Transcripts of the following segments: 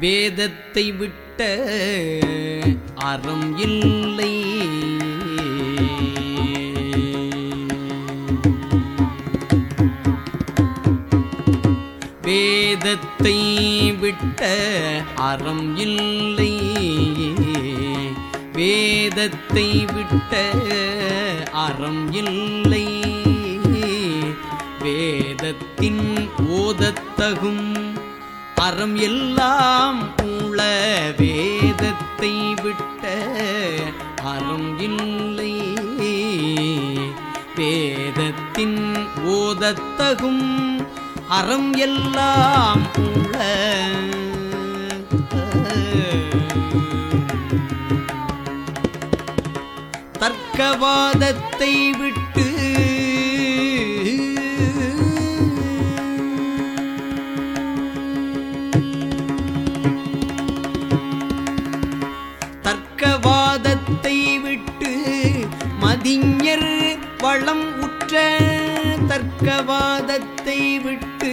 வேதத்தை விட்ட அறம் இல்லை. வேதத்தை விட்ட அறம் இல்லை. வேதத்தை விட்ட அறம் இல்லை. வேதத்தின் ஓதத்தகும் அறம் எல்லாம் உள வேதத்தை விட்ட அறம் இல்லை. வேதத்தின் ஓதத்தகும் அறம் எல்லாம் உள. தர்க்கவாதத்தை விட்டு தர்க்கவாதத்தை விட்டு மதிஞர் வளம் உற்ற தர்க்கவாதத்தை விட்டு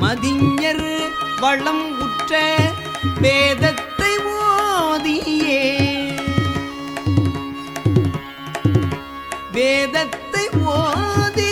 மதிஞர் வளம் உற்ற வேதத்தை ஓதியே. வேதத்தை ஓதி